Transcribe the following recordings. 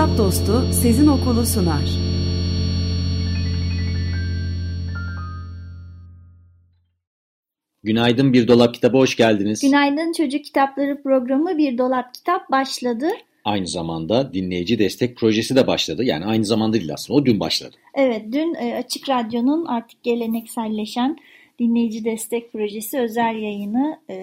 Kitap Dostu Sezin Okulu sunar. Günaydın Bir Dolap Kitabı hoş geldiniz. Günaydın Çocuk Kitapları programı Bir Dolap Kitap başladı. Aynı zamanda dinleyici destek projesi de başladı. Yani aynı zamanda değil aslında o dün başladı. Evet dün e, Açık Radyo'nun artık gelenekselleşen dinleyici destek projesi özel yayını e,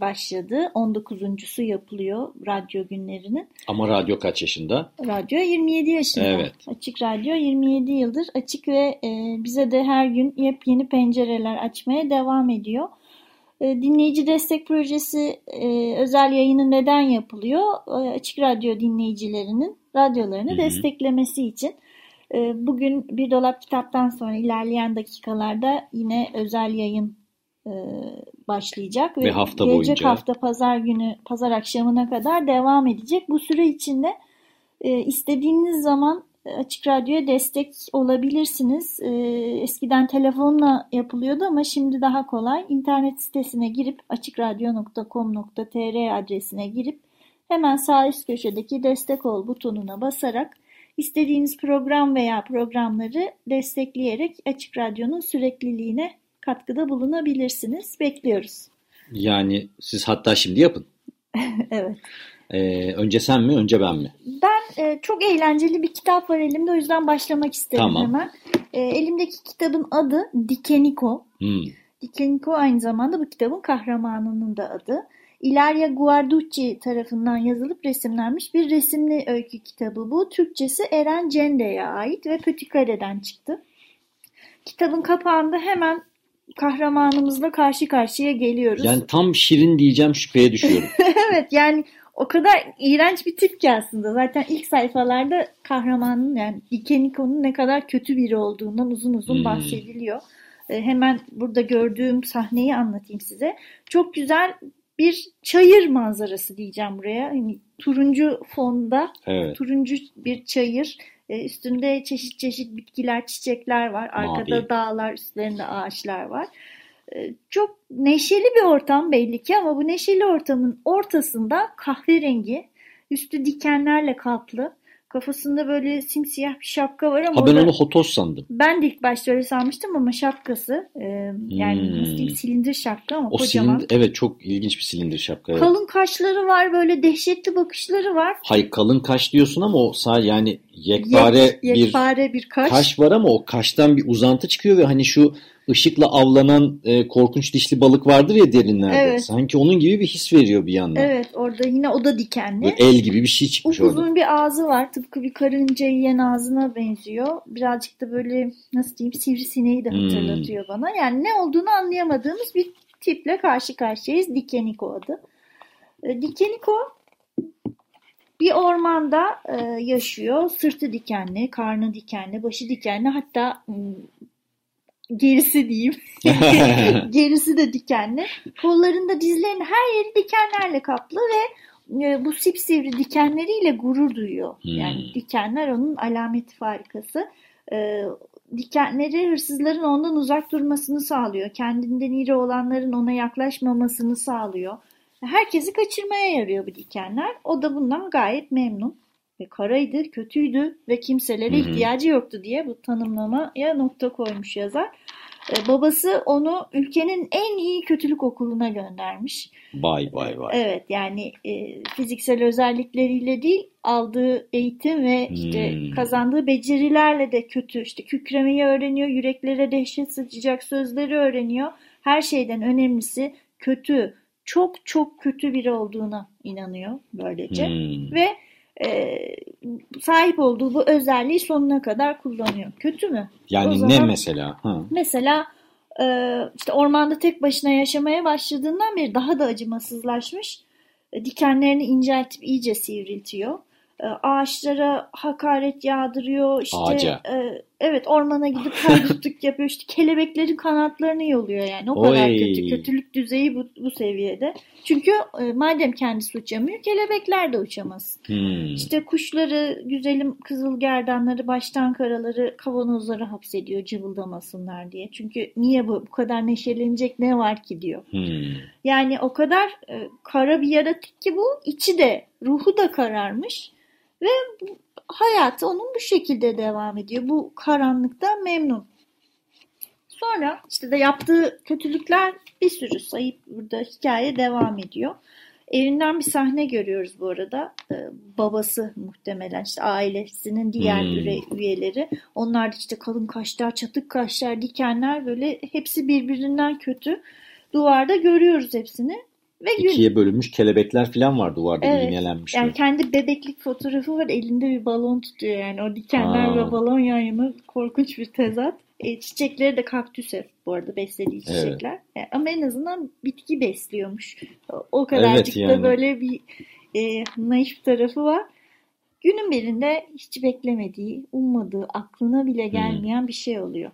başladı. 19.sü yapılıyor radyo günlerinin. Ama radyo kaç yaşında? Radyo 27 yaşında. Evet. Açık Radyo 27 yıldır açık ve e, bize de her gün yepyeni pencereler açmaya devam ediyor. E, dinleyici destek projesi e, özel yayını neden yapılıyor? E, açık Radyo dinleyicilerinin radyolarını Hı hı. desteklemesi için. E, bugün Bir Dolap Kitap'tan sonra ilerleyen dakikalarda yine özel yayın e, başlayacak. Ve hafta gelecek boyunca. hafta pazar günü, pazar akşamına kadar devam edecek. Bu süre içinde e, istediğiniz zaman Açık Radyo'ya destek olabilirsiniz. E, eskiden telefonla yapılıyordu ama şimdi daha kolay. İnternet sitesine girip açıkradyo.com.tr adresine girip hemen sağ üst köşedeki destek ol butonuna basarak istediğiniz program veya programları destekleyerek Açık Radyo'nun sürekliliğine katkıda bulunabilirsiniz. Bekliyoruz. Yani siz hatta şimdi yapın. evet. Ee, önce sen mi önce ben mi? Ben e, çok eğlenceli bir kitap var elimde o yüzden başlamak isterim Tamam. hemen. E, elimdeki kitabın adı Dikeniko. Hmm. Dikeniko aynı zamanda bu kitabın kahramanının da adı. Ilaria Guarducci tarafından yazılıp resimlenmiş bir resimli öykü kitabı bu. Türkçesi Eren Cende'ye ait ve Pötikare'den çıktı. Kitabın kapağında hemen kahramanımızla karşı karşıya geliyoruz. Yani tam şirin diyeceğim şüpheye düşüyorum. evet yani o kadar iğrenç bir tip ki aslında. Zaten ilk sayfalarda kahramanın yani Dikeniko'nun ne kadar kötü biri olduğundan uzun uzun Hmm. bahsediliyor. E, hemen burada gördüğüm sahneyi anlatayım size. Çok güzel bir çayır manzarası diyeceğim buraya. Hani turuncu fonda Evet. turuncu bir çayır. E, üstünde çeşit çeşit bitkiler, çiçekler var. Arkada Mavi. dağlar, üstlerinde ağaçlar var. E, Çok neşeli bir ortam belli ki ama bu neşeli ortamın ortasında kahverengi, üstü dikenlerle kaplı, kafasında böyle simsiyah bir şapka var ama Ha ben onu hotos sandım. ben de ilk başta öyle sanmıştım ama şapkası e, yani Hmm. nasıl diyeyim silindir şapka ama O kocaman. silindir, evet çok ilginç bir silindir şapka. Evet. Kalın kaşları var böyle dehşetli bakışları var. Hayır kalın kaş diyorsun ama o sadece yani yekpare Yek- bir yekpare bir kaş. kaş var ama o kaştan bir uzantı çıkıyor ve hani şu ışıkla avlanan e, korkunç dişli balık vardır ya derinlerde. Evet. Sanki onun gibi bir his veriyor bir yandan. Evet orada yine o da dikenli. Böyle el gibi bir şey çıkmış orada. Upuzun bir ağzı var. Tıpkı bir karınca yiyen ağzına benziyor. Birazcık da böyle nasıl diyeyim sivrisineği de Hmm. hatırlatıyor bana. Yani ne olduğunu anlayamadığımız bir tiple karşı karşıyayız. Dikeniko adı. E, Dikeniko bir ormanda e, yaşıyor. Sırtı dikenli, karnı dikenli, başı dikenli. Hatta hmm, gerisi diyeyim. gerisi de dikenli. Kollarında dizlerinin her yeri dikenlerle kaplı ve e, bu sipsivri dikenleriyle gurur duyuyor. Hmm. Yani dikenler onun alameti farikası. E, dikenleri hırsızların ondan uzak durmasını sağlıyor. Kendinden iri olanların ona yaklaşmamasını sağlıyor. Herkesi kaçırmaya yarıyor bu dikenler. O da bundan gayet memnun. Ve karaydı, kötüydü ve kimselere Hı hı. ihtiyacı yoktu diye bu tanımlamaya nokta koymuş yazar. E, babası onu ülkenin en iyi kötülük okuluna göndermiş. Vay vay vay. Evet yani e, fiziksel özellikleriyle değil aldığı eğitim ve işte Hmm. kazandığı becerilerle de kötü. İşte kükremeyi öğreniyor, yüreklere dehşet sıçacak sözleri öğreniyor. Her şeyden önemlisi kötü, çok çok kötü biri olduğuna inanıyor böylece. Hmm. Ve e, sahip olduğu bu özelliği sonuna kadar kullanıyor. Kötü mü? O Yani ne zaman- mesela? Ha. Mesela e, işte ormanda tek başına yaşamaya başladığından beri daha da acımasızlaşmış. E, Dikenlerini inceltip iyice sivriltiyor. e, ağaçlara hakaret yağdırıyor. İşte, Ağaca. e, evet ormana gidip haydutluk yapıyor. İşte kelebeklerin kanatlarını yoluyor yani. O kadar Oy. kötü. Kötülük düzeyi bu, bu seviyede. Çünkü e, madem kendisi uçamıyor kelebekler de uçamaz. Hmm. İşte kuşları, güzelim kızılgerdanları, baştan karaları kavanozlara hapsediyor cıvıldamasınlar diye. Çünkü niye bu, bu kadar neşelenecek ne var ki diyor. Hmm. Yani o kadar e, kara bir yaratık ki bu içi de ruhu da kararmış ve hayatı onun bu şekilde devam ediyor. Bu karanlıktan memnun. Sonra işte de yaptığı kötülükler bir sürü sayıp burada hikaye devam ediyor. Evinden bir sahne görüyoruz bu arada. Ee, babası muhtemelen işte ailesinin diğer Hmm. üyeleri. Onlar da işte kalın kaşlar, çatık kaşlar, dikenler böyle hepsi birbirinden kötü. Duvarda görüyoruz hepsini. Ve gün, İkiye bölünmüş kelebekler falan var duvarda Evet. iğnelenmiş. yani kendi bebeklik fotoğrafı var. Elinde bir balon tutuyor yani. O dikenler Aa. ve balon yan yana korkunç bir tezat. E, çiçekleri de kaktüs hep bu arada beslediği Evet. çiçekler. E, ama en azından bitki besliyormuş. O, kadarcık Evet, da yani. böyle bir e, naif tarafı var. Günün birinde hiç beklemediği, ummadığı, aklına bile gelmeyen bir şey oluyor.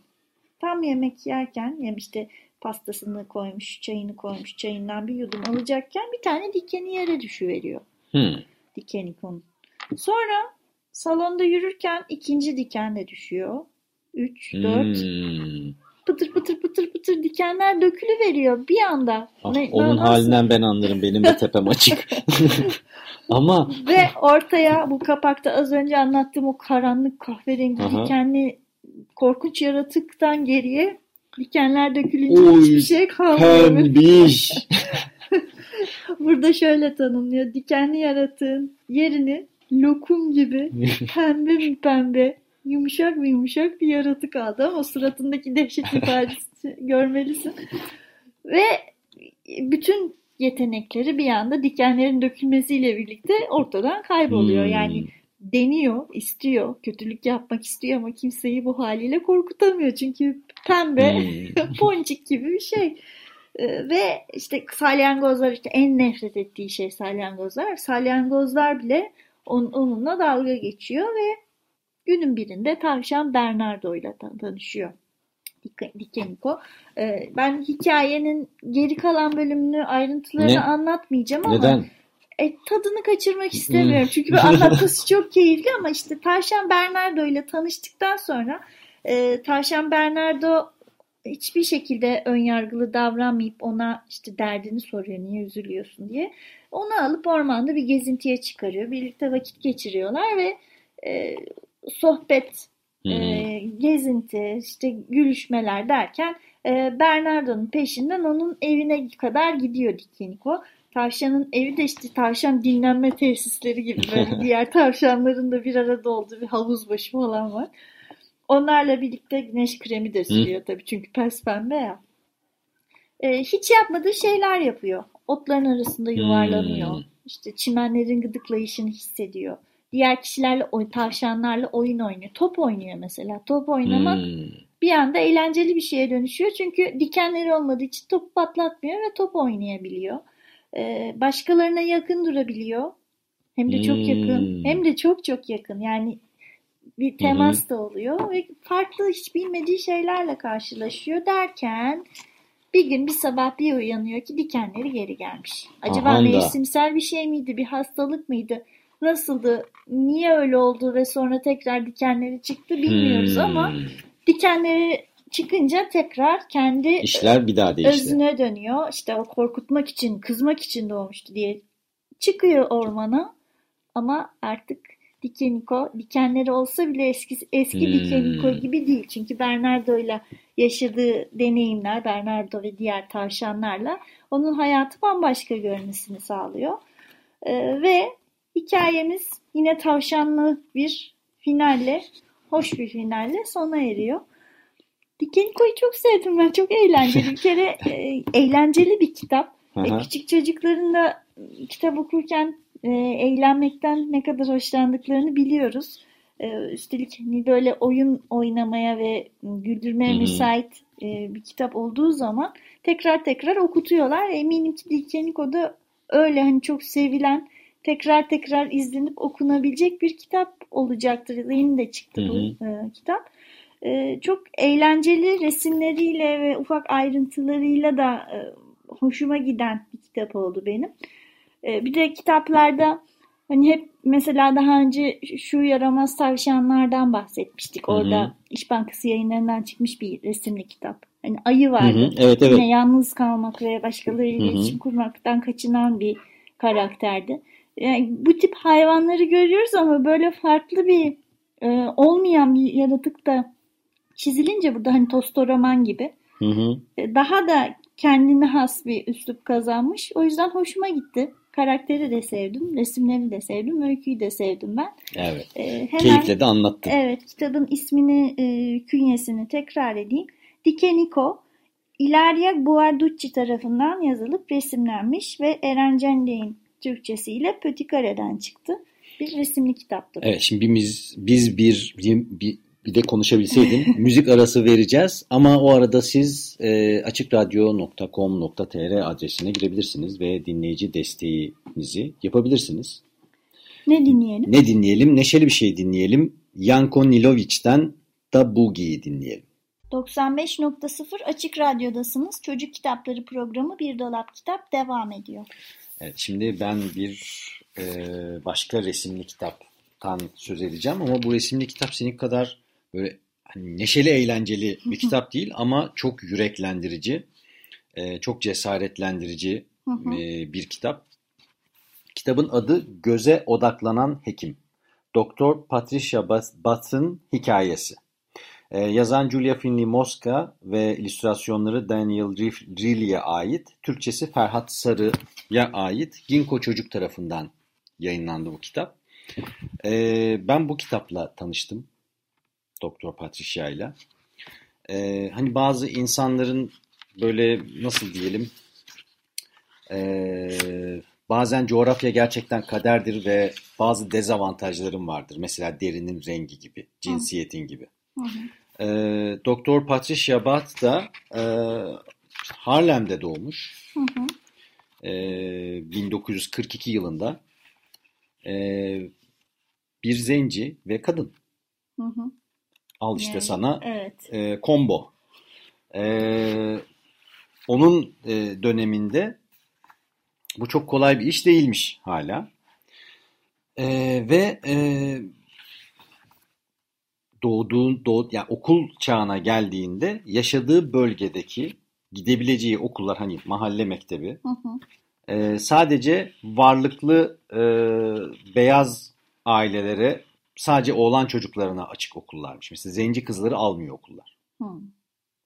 Tam yemek yerken, yani işte pastasını koymuş, çayını koymuş, çayından bir yudum alacakken bir tane dikeni yere düşüveriyor. Hmm. Dikeni konu. Sonra salonda yürürken ikinci diken de düşüyor. 3, 4, Hmm. pıtır pıtır pıtır pıtır dikenler dökülüveriyor bir anda. Ah, Ne- onun nasıl- halinden ben anlarım. Benim de tepem açık. Ama Ve ortaya bu kapakta az önce anlattığım o karanlık kahverengi Aha. dikenli korkunç yaratıktan geriye dikenler dökülünce Oy, hiçbir şey kalmıyor. pembiş. Burada şöyle tanımlıyor. Dikenli yaratığın yerini lokum gibi pembe mi pembe, yumuşak mı yumuşak bir yaratık aldı ama suratındaki dehşet ifadesi görmelisin. Ve bütün yetenekleri bir anda dikenlerin dökülmesiyle birlikte ortadan kayboluyor. Hmm. Yani deniyor, istiyor, kötülük yapmak istiyor ama kimseyi bu haliyle korkutamıyor. Çünkü pembe, Hmm. ponçik gibi bir şey. Ee, ve işte salyangozlar işte en nefret ettiği şey salyangozlar. Salyangozlar bile on- onunla dalga geçiyor ve günün birinde tavşan Bernardo ile tan- tanışıyor. Dik- Dikeniko. Ee, ben hikayenin geri kalan bölümünü ayrıntılarını Ne? anlatmayacağım ama Neden? E, tadını kaçırmak istemiyorum. Çünkü bu anlatması çok keyifli ama işte Tavşan Bernardo ile tanıştıktan sonra e, Tavşan Bernardo hiçbir şekilde önyargılı davranmayıp ona işte derdini soruyor niye üzülüyorsun diye. Onu alıp ormanda bir gezintiye çıkarıyor. Birlikte vakit geçiriyorlar ve e, sohbet, Hmm. e, gezinti, işte gülüşmeler derken e, Bernardo'nun peşinden onun evine kadar gidiyor Dikeniko. Tavşanın evi de işte tavşan dinlenme tesisleri gibi böyle diğer tavşanların da bir arada olduğu bir havuz başı falan var. Onlarla birlikte güneş kremi de sürüyor tabii çünkü pes pembe ya. E, hiç yapmadığı şeyler yapıyor. Otların arasında yuvarlanıyor. Hmm. İşte çimenlerin gıdıklayışını hissediyor. Diğer kişilerle, tavşanlarla oyun oynuyor. Top oynuyor mesela. Top oynamak Hmm. Bir anda eğlenceli bir şeye dönüşüyor. Çünkü dikenleri olmadığı için topu patlatmıyor ve top oynayabiliyor. Ee, başkalarına yakın durabiliyor. Hem de çok Hmm. yakın. Hem de çok çok yakın. Yani bir temas da oluyor ve farklı hiç bilmediği şeylerle karşılaşıyor derken bir gün bir sabah bir uyanıyor ki dikenleri geri gelmiş. Acaba Ahan da. mevsimsel bir şey miydi? Bir hastalık mıydı? Nasıldı? Niye öyle oldu ve sonra tekrar dikenleri çıktı bilmiyoruz Hmm. ama dikenleri çıkınca tekrar kendi İşler bir daha değişti. özüne dönüyor. İşte o korkutmak için, kızmak için doğmuştu diye çıkıyor ormana ama artık Dikeniko, dikenleri olsa bile eski eski Hmm. Dikeniko gibi değil. Çünkü Bernardo ile yaşadığı deneyimler, Bernardo ve diğer tavşanlarla onun hayatı bambaşka görmesini sağlıyor. Ee, ve hikayemiz yine tavşanlı bir finalle, hoş bir finalle sona eriyor. Dikeniko'yu çok sevdim ben. Çok eğlenceli. Bir kere e, eğlenceli bir kitap. E, küçük çocukların da kitap okurken e, eğlenmekten ne kadar hoşlandıklarını biliyoruz. E, üstelik hani böyle oyun oynamaya ve güldürmeye Hı hı. müsait e, bir kitap olduğu zaman tekrar tekrar okutuyorlar. Eminim ki Dikeniko da öyle hani çok sevilen tekrar tekrar izlenip okunabilecek bir kitap olacaktır. Yeni de çıktı Hı bu hı. e, kitap. E, çok eğlenceli resimleriyle ve ufak ayrıntılarıyla da e, hoşuma giden bir kitap oldu benim. E, bir de kitaplarda hani hep mesela daha önce şu yaramaz tavşanlardan bahsetmiştik. Hı hı. Orada İş Bankası yayınlarından çıkmış bir resimli kitap. Hani ayı Hı vardı. hı. Evet evet. Yine yalnız kalmak ve başkalarıyla Hı hı. iletişim kurmaktan kaçınan bir karakterdi. Yani bu tip hayvanları görüyoruz ama böyle farklı bir e, olmayan bir yaratık da çizilince burada hani Tostoroman gibi Hı hı. e, daha da kendine has bir üslup kazanmış. O yüzden hoşuma gitti. Karakteri de sevdim, resimleri de sevdim, öyküyü de sevdim ben. Evet. E, hemen Keyifle de anlattın. Evet, kitabın ismini, e, künyesini tekrar edeyim. Dikeniko, Ilaria Buarducci tarafından yazılıp resimlenmiş ve Eren Cende'nin Türkçesiyle Pötikare'den çıktı. Bir resimli kitaptır. Evet şimdi biz, biz bir, bir, bir de konuşabilseydim müzik arası vereceğiz ama o arada siz e, açıkradyo.com.tr adresine girebilirsiniz ve dinleyici desteğinizi yapabilirsiniz. Ne dinleyelim? Ne dinleyelim? Neşeli bir şey dinleyelim. Yanko Nilovic'ten Da Boogie'yi dinleyelim. 95.0 Açık Radyo'dasınız. Çocuk Kitapları programı Bir Dolap Kitap devam ediyor. Evet, şimdi ben bir e, başka resimli kitaptan söz edeceğim ama bu resimli kitap senin kadar böyle hani neşeli eğlenceli bir kitap değil ama çok yüreklendirici, e, çok cesaretlendirici e, bir kitap. Kitabın adı Göze Odaklanan Hekim. Doktor Patricia Batın hikayesi. Ee, yazan Julia Finley Mosca ve illüstrasyonları Daniel Riley'e ait. Türkçesi Ferhat Sarı'ya ait. Ginko Çocuk tarafından yayınlandı bu kitap. Ee, ben bu kitapla tanıştım. Doktor Patricia ile. Ee, hani bazı insanların böyle nasıl diyelim ee, bazen coğrafya gerçekten kaderdir ve bazı dezavantajların vardır. Mesela derinin rengi gibi, cinsiyetin gibi. Hı hı. E, Doktor Patricia Bat da e, Harlem'de doğmuş. Hı hı. E, 1942 yılında. E, bir zenci ve kadın. Hı hı. Al işte Yani, sana Evet. e, combo. E, onun e, döneminde bu çok kolay bir iş değilmiş hala. E, ve e, doğduğu, doğ, yani okul çağına geldiğinde yaşadığı bölgedeki gidebileceği okullar hani mahalle mektebi Hı hı. e, sadece varlıklı e, beyaz ailelere sadece oğlan çocuklarına açık okullarmış. Mesela zenci kızları almıyor okullar Hı.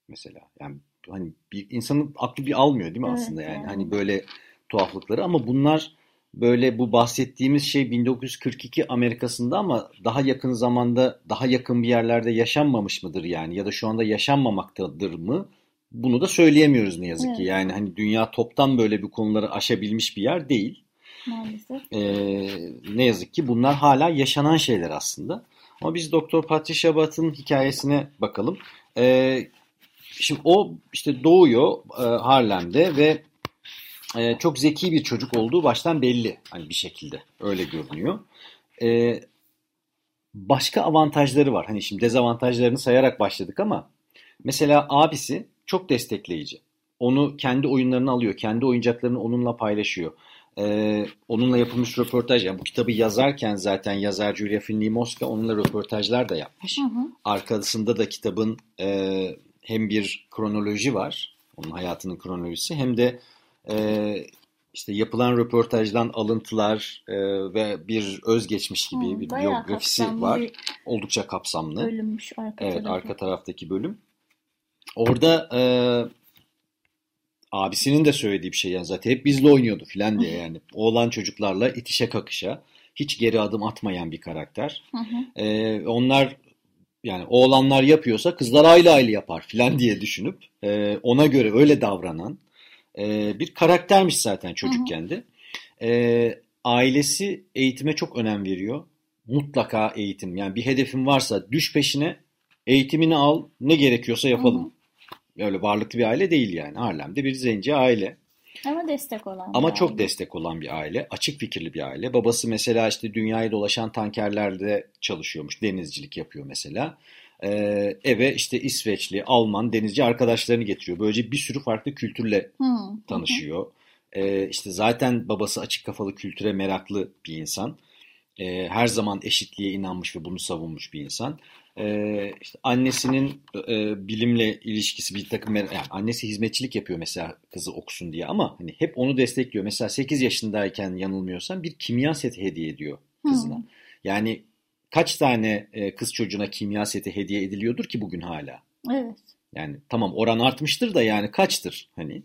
mesela. Yani hani bir insanın aklı bir almıyor değil mi Evet, aslında yani yani. hani böyle tuhaflıkları ama bunlar böyle bu bahsettiğimiz şey 1942 Amerika'sında ama daha yakın zamanda daha yakın bir yerlerde yaşanmamış mıdır yani ya da şu anda yaşanmamaktadır mı? Bunu da söyleyemiyoruz ne yazık ki. Evet. Yani hani dünya toptan böyle bir konuları aşabilmiş bir yer değil. Maalesef. Ee, ne yazık ki bunlar hala yaşanan şeyler aslında. Ama biz Doktor Patricia Bat'ın hikayesine bakalım. Ee, şimdi o işte doğuyor e, Harlem'de ve e, çok zeki bir çocuk olduğu baştan belli. Hani bir şekilde öyle görünüyor. Ee, başka avantajları var. Hani şimdi dezavantajlarını sayarak başladık ama mesela abisi çok destekleyici. Onu kendi oyunlarına alıyor. Kendi oyuncaklarını onunla paylaşıyor. Ee, onunla yapılmış röportaj. Yani bu kitabı yazarken zaten yazar Julia Finley Mosca onunla röportajlar da yapmış. Hı hı. Arkasında da kitabın e, hem bir kronoloji var. Onun hayatının kronolojisi hem de e, işte yapılan röportajdan alıntılar e, ve bir özgeçmiş gibi Hı, bir biyografisi var. bir Oldukça kapsamlı. Bölünmüş arka Evet, tarafı. arka taraftaki bölüm. Orada e, abisinin de söylediği bir şey yani zaten hep bizle oynuyordu filan diye yani. Oğlan çocuklarla itişe kakışa, hiç geri adım atmayan bir karakter. Hı hı. E, onlar yani oğlanlar yapıyorsa kızlar aile aile yapar filan diye düşünüp e, ona göre öyle davranan e, bir karaktermiş zaten çocukken de. E, ailesi eğitime çok önem veriyor. Mutlaka eğitim. Yani bir hedefin varsa düş peşine, eğitimini al, ne gerekiyorsa yapalım. Öyle varlıklı bir aile değil yani. Harlem'de bir zenci aile. Ama destek olan. Ama bir çok aile. destek olan bir aile, açık fikirli bir aile. Babası mesela işte dünyayı dolaşan tankerlerde çalışıyormuş, denizcilik yapıyor mesela. Ee, eve işte İsveçli, Alman denizci arkadaşlarını getiriyor. Böylece bir sürü farklı kültürle hı. tanışıyor. Ee, işte zaten babası açık kafalı kültüre meraklı bir insan. Ee, her zaman eşitliğe inanmış ve bunu savunmuş bir insan. Ee, işte annesinin e, bilimle ilişkisi bir takım yani annesi hizmetçilik yapıyor mesela kızı okusun diye ama hani hep onu destekliyor. Mesela 8 yaşındayken yanılmıyorsam bir kimya seti hediye ediyor kızına. Hı. Yani kaç tane e, kız çocuğuna kimya seti hediye ediliyordur ki bugün hala? Evet. Yani tamam oran artmıştır da yani kaçtır hani.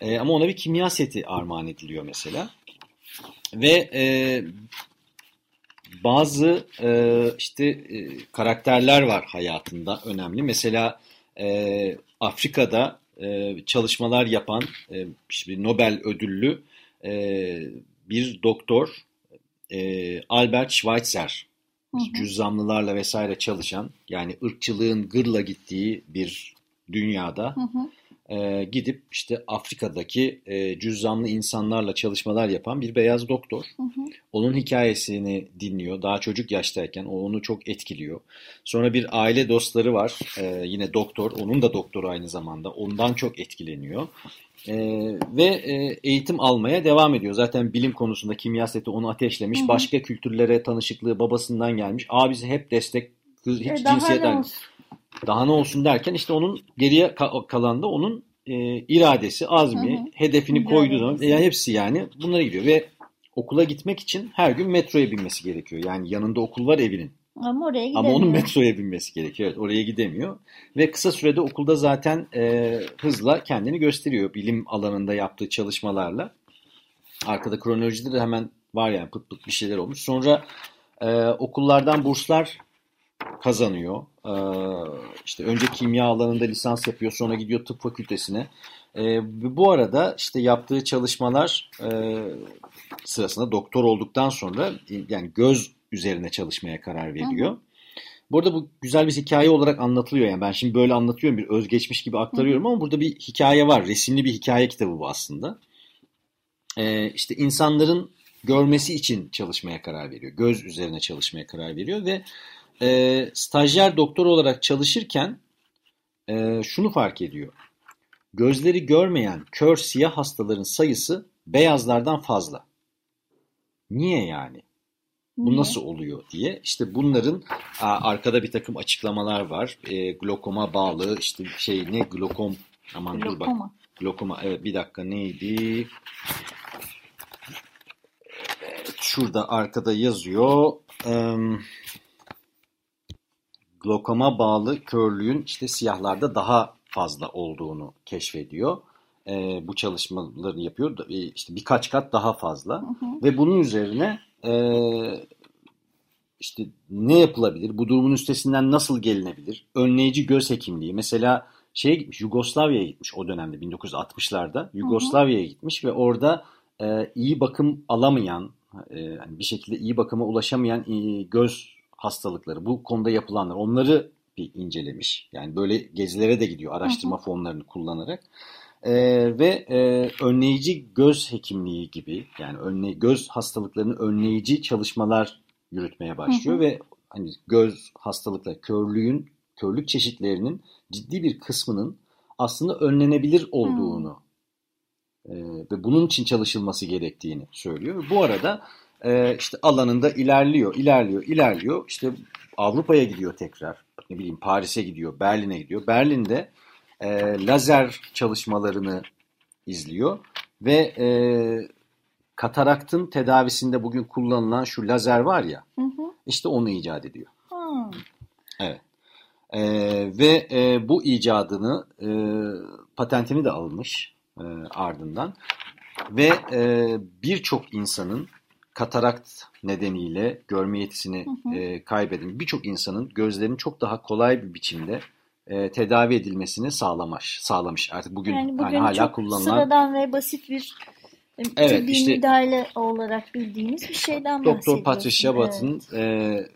E, ama ona bir kimya seti armağan ediliyor mesela. Ve e, bazı e, işte e, karakterler var hayatında önemli. Mesela e, Afrika'da e, çalışmalar yapan e, işte Nobel ödüllü e, bir doktor e, Albert Schweitzer. Cüzzamlılarla vesaire çalışan yani ırkçılığın gırla gittiği bir dünyada Hı hı. E, gidip işte Afrika'daki e, cüzzamlı insanlarla çalışmalar yapan bir beyaz doktor. Hı hı. Onun hikayesini dinliyor. Daha çocuk yaştayken o onu çok etkiliyor. Sonra bir aile dostları var. E, yine doktor. Onun da doktoru aynı zamanda. Ondan çok etkileniyor. E, ve e, eğitim almaya devam ediyor. Zaten bilim konusunda kimya seti onu ateşlemiş. Hı hı. Başka kültürlere tanışıklığı babasından gelmiş. Abisi hep destek. Kız hiç E, cinsiyet? Daha ne olsun derken işte onun geriye ka- kalan da onun e, iradesi, azmi, Hı hı. hedefini koyduğu zaman yani hepsi yani bunlara gidiyor ve okula gitmek için her gün metroya binmesi gerekiyor. Yani yanında okul var evinin Ama oraya gidemiyor. ama onun metroya binmesi gerekiyor. Evet, oraya gidemiyor ve kısa sürede okulda zaten e, hızla kendini gösteriyor bilim alanında yaptığı çalışmalarla. Arkada kronolojide de hemen var yani pıt pıt bir şeyler olmuş. Sonra e, okullardan burslar kazanıyor. Ee, işte önce kimya alanında lisans yapıyor, sonra gidiyor tıp fakültesine. Ee, bu arada işte yaptığı çalışmalar e, sırasında doktor olduktan sonra e, yani göz üzerine çalışmaya karar veriyor. Bu arada bu güzel bir hikaye olarak anlatılıyor. Yani ben şimdi böyle anlatıyorum bir özgeçmiş gibi aktarıyorum ama burada bir hikaye var. Resimli bir hikaye kitabı bu aslında. Ee, işte insanların görmesi için çalışmaya karar veriyor. Göz üzerine çalışmaya karar veriyor ve e, stajyer doktor olarak çalışırken e, şunu fark ediyor. Gözleri görmeyen kör siyah hastaların sayısı beyazlardan fazla. Niye yani? Bu Niye? nasıl oluyor diye. İşte bunların a, arkada bir takım açıklamalar var. E, glokoma bağlı işte şey ne glokom aman dur bak. Lokoma. Glokoma evet bir dakika neydi? Evet, şurada arkada yazıyor. Em, glokoma bağlı körlüğün işte siyahlarda daha fazla olduğunu keşfediyor. E, bu çalışmaları yapıyor. E, işte birkaç kat daha fazla. Hı hı. Ve bunun üzerine e, işte ne yapılabilir? Bu durumun üstesinden nasıl gelinebilir? Önleyici göz hekimliği. Mesela şeye gitmiş, Yugoslavya'ya gitmiş o dönemde 1960'larda. Yugoslavya'ya gitmiş ve orada e, iyi bakım alamayan, e, hani bir şekilde iyi bakıma ulaşamayan e, göz hastalıkları, bu konuda yapılanlar, onları bir incelemiş. Yani böyle gezilere de gidiyor araştırma fonlarını kullanarak. E, ve e, önleyici göz hekimliği gibi yani önle, göz hastalıklarını önleyici çalışmalar yürütmeye başlıyor Hı hı. ve hani göz hastalıkları, körlüğün, körlük çeşitlerinin ciddi bir kısmının aslında önlenebilir olduğunu e, ve bunun için çalışılması gerektiğini söylüyor. Bu arada e, işte alanında ilerliyor, ilerliyor, ilerliyor. İşte Avrupa'ya gidiyor tekrar. Ne bileyim Paris'e gidiyor, Berlin'e gidiyor. Berlin'de e, lazer çalışmalarını izliyor ve e, kataraktın tedavisinde bugün kullanılan şu lazer var ya, Hı hı. işte onu icat ediyor. Hı. Evet. E, ve e, bu icadını e, patentini de almış e, ardından ve e, birçok insanın katarakt nedeniyle görme yetisini Hı hı. e, kaybeden birçok insanın gözlerinin çok daha kolay bir biçimde e, tedavi edilmesini sağlamış. Sağlamış. Artık bugün, Yani bugün hani hala çok kullanılan sıradan ve basit bir e, Evet, tıbbi işte- müdahale olarak bildiğimiz bir şeyden Doktor. Patricia Evet. Batt'ın e,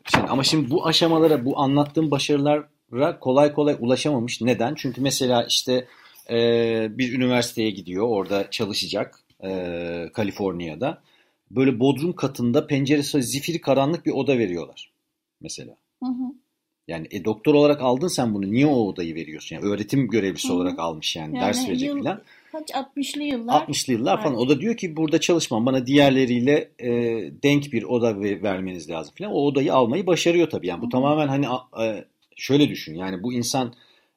şey, ama şimdi bu aşamalara bu anlattığım başarılara kolay kolay ulaşamamış. Neden? Çünkü mesela işte e, bir üniversiteye gidiyor. Orada çalışacak e, Kaliforniya'da. Böyle bodrum katında penceresi zifiri karanlık bir oda veriyorlar mesela. Hı hı. Yani e, doktor olarak aldın sen bunu. Niye o odayı veriyorsun? Yani öğretim görevlisi Hı. olarak almış yani, Yani ders verecek yıl- falan. Kaç 60'lı yıllar. 60'lı yıllar falan. Evet. O da diyor ki burada çalışmam. Bana diğerleriyle e, denk bir oda ve- vermeniz lazım falan. O odayı almayı başarıyor tabii. Yani bu Hı hı. tamamen hani e, şöyle düşün. Yani bu insan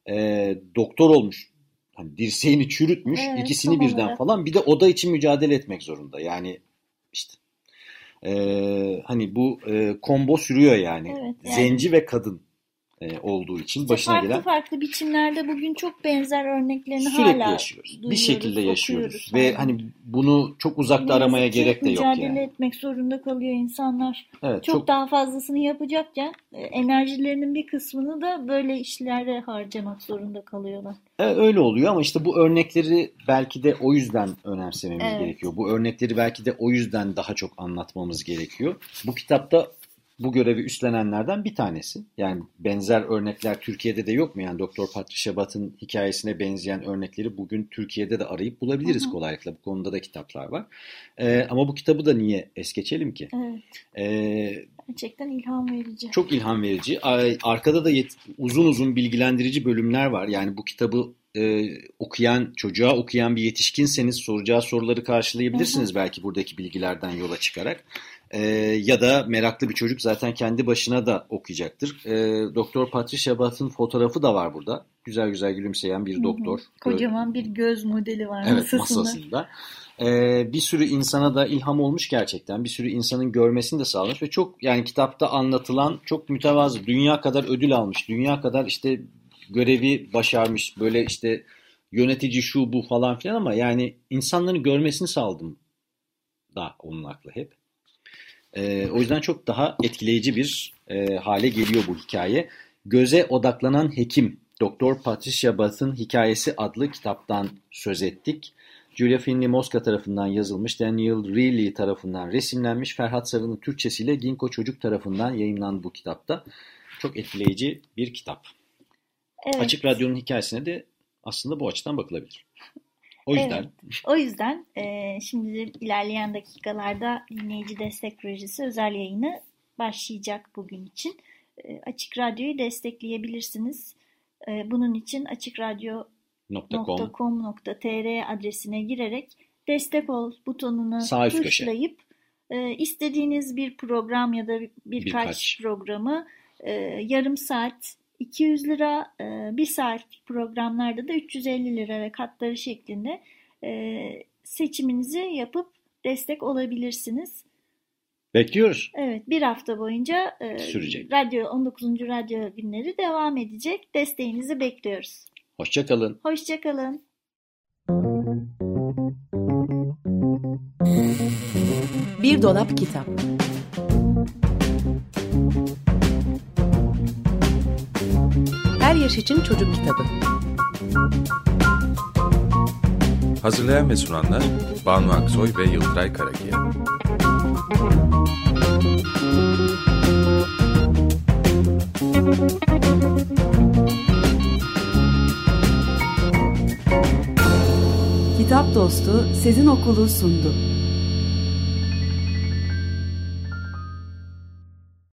e, doktor olmuş. Hani dirseğini çürütmüş. Evet, ikisini birden olarak. falan. Bir de oda için mücadele etmek zorunda. Yani işte e, hani bu e, combo sürüyor yani. Evet, yani- Zenci ve kadın e, olduğu için İşte başına farklı gelen farklı biçimlerde bugün çok benzer örneklerini sürekli hala yaşıyoruz. Bir duyuyoruz, şekilde yaşıyoruz. okuyoruz Ve hani bunu çok uzakta Ne yazık aramaya gerek de yok mücadele yani. etmek zorunda kalıyor insanlar. Evet, Çok, çok, daha fazlasını yapacakken e, enerjilerinin bir kısmını da böyle işlere harcamak zorunda kalıyorlar. Evet, öyle oluyor ama işte bu örnekleri belki de o yüzden önemsememiz Evet. gerekiyor. Bu örnekleri belki de o yüzden daha çok anlatmamız gerekiyor. Bu kitapta bu görevi üstlenenlerden bir tanesi. Yani benzer örnekler Türkiye'de de yok mu? Yani Doktor Patricia Batt'ın hikayesine benzeyen örnekleri bugün Türkiye'de de arayıp bulabiliriz Hı hı. kolaylıkla. Bu konuda da kitaplar var. Ee, ama bu kitabı da niye es geçelim ki? Evet, Ee, gerçekten ilham verici. Çok ilham verici. Arkada da yet- uzun uzun bilgilendirici bölümler var. Yani bu kitabı e, okuyan, çocuğa okuyan bir yetişkinseniz soracağı soruları karşılayabilirsiniz belki buradaki bilgilerden yola çıkarak. E, ya da meraklı bir çocuk zaten kendi başına da okuyacaktır. E, Doktor Patricia Batt'ın fotoğrafı da var burada. Güzel güzel gülümseyen bir Hı hı. doktor. Kocaman bir göz modeli var Evet masasında. masasında. Ee, bir sürü insana da ilham olmuş gerçekten. Bir sürü insanın görmesini de sağlamış ve çok yani kitapta anlatılan çok mütevazı. Dünya kadar ödül almış. Dünya kadar işte görevi başarmış. Böyle işte yönetici şu bu falan filan ama yani insanların görmesini sağladım da onun aklı hep. Ee, o yüzden çok daha etkileyici bir e, hale geliyor bu hikaye. Göze odaklanan hekim Doktor Patricia Bath'ın Hikayesi adlı kitaptan söz ettik. Julia Finley Mosca tarafından yazılmış, Daniel Reilly tarafından resimlenmiş, Ferhat Sarı'nın Türkçesiyle Ginko Çocuk tarafından yayınlandı bu kitapta. Çok etkileyici bir kitap. Evet. Açık Radyo'nun hikayesine de aslında bu açıdan bakılabilir. O yüzden O yüzden e, şimdi ilerleyen dakikalarda dinleyici destek projesi özel yayını başlayacak bugün için. E, Açık Radyo'yu destekleyebilirsiniz. E, bunun için açıkradyo.com.tr .com adresine girerek destek ol butonunu Sağ tuşlayıp e, istediğiniz bir program ya da birkaç, Birkaç. programı e, yarım saat 200 lira, e, bir saatlik programlarda da 350 lira ve katları şeklinde e, seçiminizi yapıp destek olabilirsiniz. bekliyoruz. Evet, bir hafta boyunca e, Sürecek. radyo 19. radyo günleri devam edecek. Desteğinizi bekliyoruz. Hoşçakalın. Hoşçakalın. Bir dolap kitap. Yaş için çocuk kitabı. Hazırlayan ve sunanlar Banu Aksoy ve Yıldıray Karakiya. Kitap Dostu Sezin Okulu sundu.